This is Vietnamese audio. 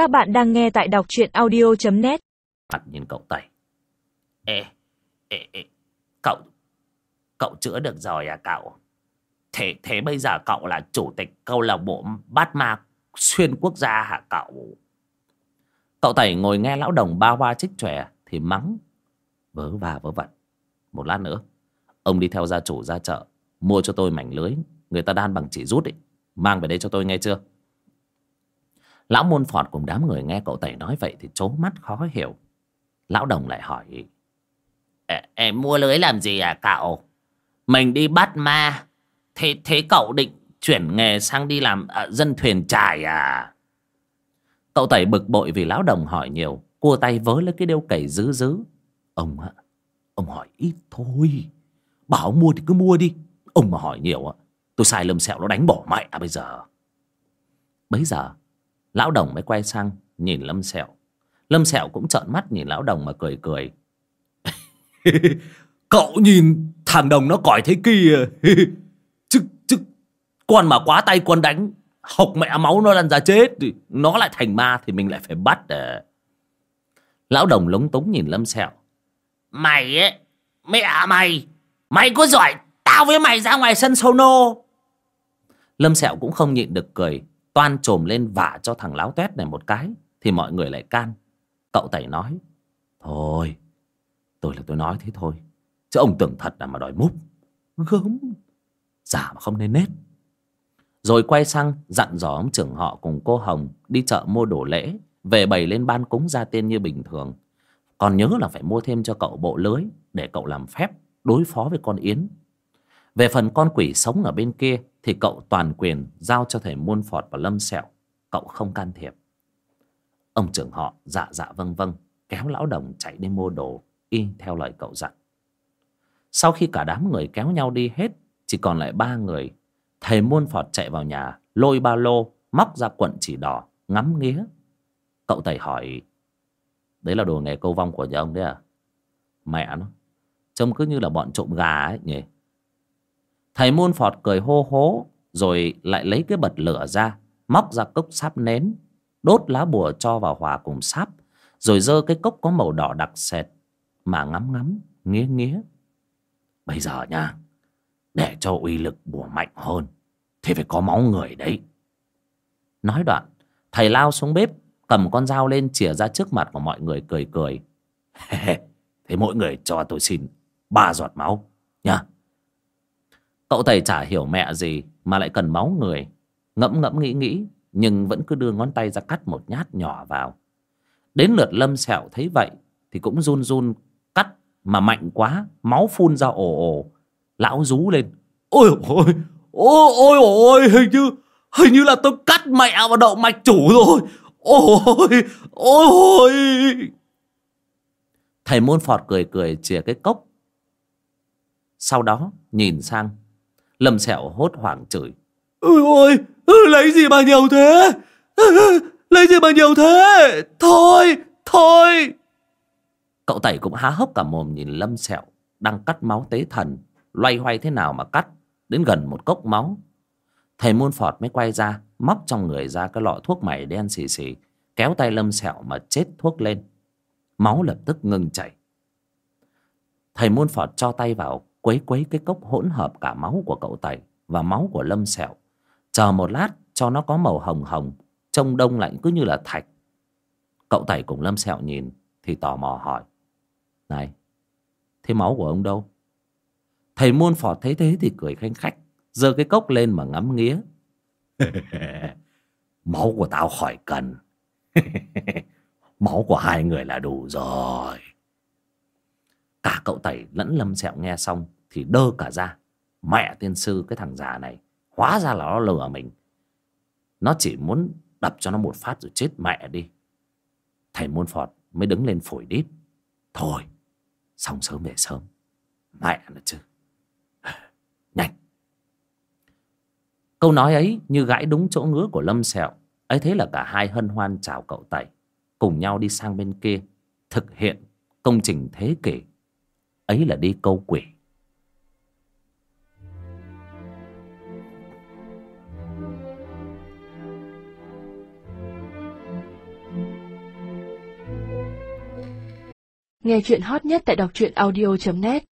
Các bạn đang nghe tại đọc truyện audio.net mặt nhìn cậu tẩy. Ê, ê, ê cậu cậu chữa được rồi à cậu? Thế thế bây giờ cậu là chủ tịch câu lạc bộ bát ma xuyên quốc gia hả cậu? Cậu tẩy ngồi nghe lão đồng ba hoa chích chòe thì mắng. Vớ va vớ vẩn. Một lát nữa ông đi theo gia chủ ra chợ mua cho tôi mảnh lưới. Người ta đan bằng chỉ rút ấy. Mang về đây cho tôi nghe chưa? Lão môn phọt cùng đám người nghe cậu tẩy nói vậy thì trố mắt khó hiểu. Lão đồng lại hỏi em mua lưới làm gì à cậu? Mình đi bắt ma. Thế thế cậu định chuyển nghề sang đi làm à, dân thuyền trải à? Cậu tẩy bực bội vì lão đồng hỏi nhiều cua tay vớ lấy cái đeo cày dứ dứ. Ông ạ ông hỏi ít thôi bảo mua thì cứ mua đi. Ông mà hỏi nhiều á tôi sai lâm sẹo nó đánh bỏ mẹ à bây giờ. Bấy giờ lão đồng mới quay sang nhìn lâm sẹo. Lâm sẹo cũng trợn mắt nhìn lão đồng mà cười cười. Cậu nhìn thằng đồng nó còi thế kia. Chứ chứ con mà quá tay con đánh hộc mẹ máu nó lăn ra chết thì nó lại thành ma thì mình lại phải bắt à. lão đồng lúng túng nhìn lâm sẹo. Mày ấy mẹ mày mày có giỏi tao với mày ra ngoài sân sono. Lâm sẹo cũng không nhịn được cười toan trồm lên vả cho thằng láo tét này một cái, thì mọi người lại can. Cậu tẩy nói, thôi, tôi là tôi nói thế thôi, chứ ông tưởng thật là mà đòi múc gớm giả mà không nên nết. Rồi quay sang dặn dò ông trưởng họ cùng cô hồng đi chợ mua đồ lễ, về bày lên ban cúng gia tiên như bình thường. Còn nhớ là phải mua thêm cho cậu bộ lưới để cậu làm phép đối phó với con yến. Về phần con quỷ sống ở bên kia thì cậu toàn quyền giao cho thầy muôn phọt và lâm sẹo. Cậu không can thiệp. Ông trưởng họ dạ dạ vâng vâng kéo lão đồng chạy đi mua đồ, y theo lời cậu dặn. Sau khi cả đám người kéo nhau đi hết, chỉ còn lại ba người, thầy muôn phọt chạy vào nhà, lôi ba lô, móc ra quận chỉ đỏ, ngắm nghía. Cậu tẩy hỏi, đấy là đồ nghề câu vong của nhà ông đấy à? Mẹ nó, trông cứ như là bọn trộm gà ấy nhỉ thầy môn phọt cười hô hố, rồi lại lấy cái bật lửa ra, móc ra cốc sáp nến, đốt lá bùa cho vào hòa cùng sáp, rồi dơ cái cốc có màu đỏ đặc sệt mà ngắm ngắm, nghía nghía. Bây giờ nha, để cho uy lực bùa mạnh hơn, thì phải có máu người đấy. Nói đoạn, thầy lao xuống bếp, cầm con dao lên chìa ra trước mặt của mọi người cười cười. Thế mỗi người cho tôi xin ba giọt máu, nha cậu thầy chả hiểu mẹ gì mà lại cần máu người. Ngẫm ngẫm nghĩ nghĩ, nhưng vẫn cứ đưa ngón tay ra cắt một nhát nhỏ vào. Đến lượt lâm sẹo thấy vậy, thì cũng run run cắt mà mạnh quá, máu phun ra ồ ồ. Lão rú lên, ôi ôi ôi ôi ôi, hình như hình như là tôi cắt mẹ vào đậu mạch chủ rồi. Ôi ôi ôi. Thầy môn phọt cười cười chìa cái cốc. Sau đó nhìn sang lâm sẹo hốt hoảng chửi. Ôi ôi lấy gì mà nhiều thế? Lấy gì mà nhiều thế? Thôi thôi. Cậu tẩy cũng há hốc cả mồm nhìn lâm sẹo đang cắt máu tế thần loay hoay thế nào mà cắt đến gần một cốc máu. Thầy môn phọt mới quay ra móc trong người ra cái lọ thuốc mày đen xì xì kéo tay lâm sẹo mà chết thuốc lên. Máu lập tức ngừng chảy. Thầy môn phọt cho tay vào quấy quấy cái cốc hỗn hợp cả máu của cậu tẩy và máu của lâm sẹo. Chờ một lát, cho nó có màu hồng hồng, trông đông lạnh cứ như là thạch. Cậu tẩy cùng lâm sẹo nhìn, thì tò mò hỏi. Này, thế máu của ông đâu? Thầy muôn phọt thấy thế thì cười khanh khách, giơ cái cốc lên mà ngắm nghía. Máu của tao khỏi cần. Máu của hai người là đủ rồi cả cậu tẩy lẫn lâm sẹo nghe xong thì đơ cả ra. Mẹ tiên sư, cái thằng già này, hóa ra là nó lừa mình. Nó chỉ muốn đập cho nó một phát rồi chết mẹ đi. Thầy môn phọt mới đứng lên phổi đít. Thôi, xong sớm về sớm. Mẹ nó chứ. Nhanh. Câu nói ấy như gãi đúng chỗ ngứa của lâm sẹo. Ấy thế là cả hai hân hoan chào cậu tẩy, cùng nhau đi sang bên kia, thực hiện công trình thế kỷ ấy là đi câu quỷ. Nghe chuyện hot nhất tại đọc truyện audio.net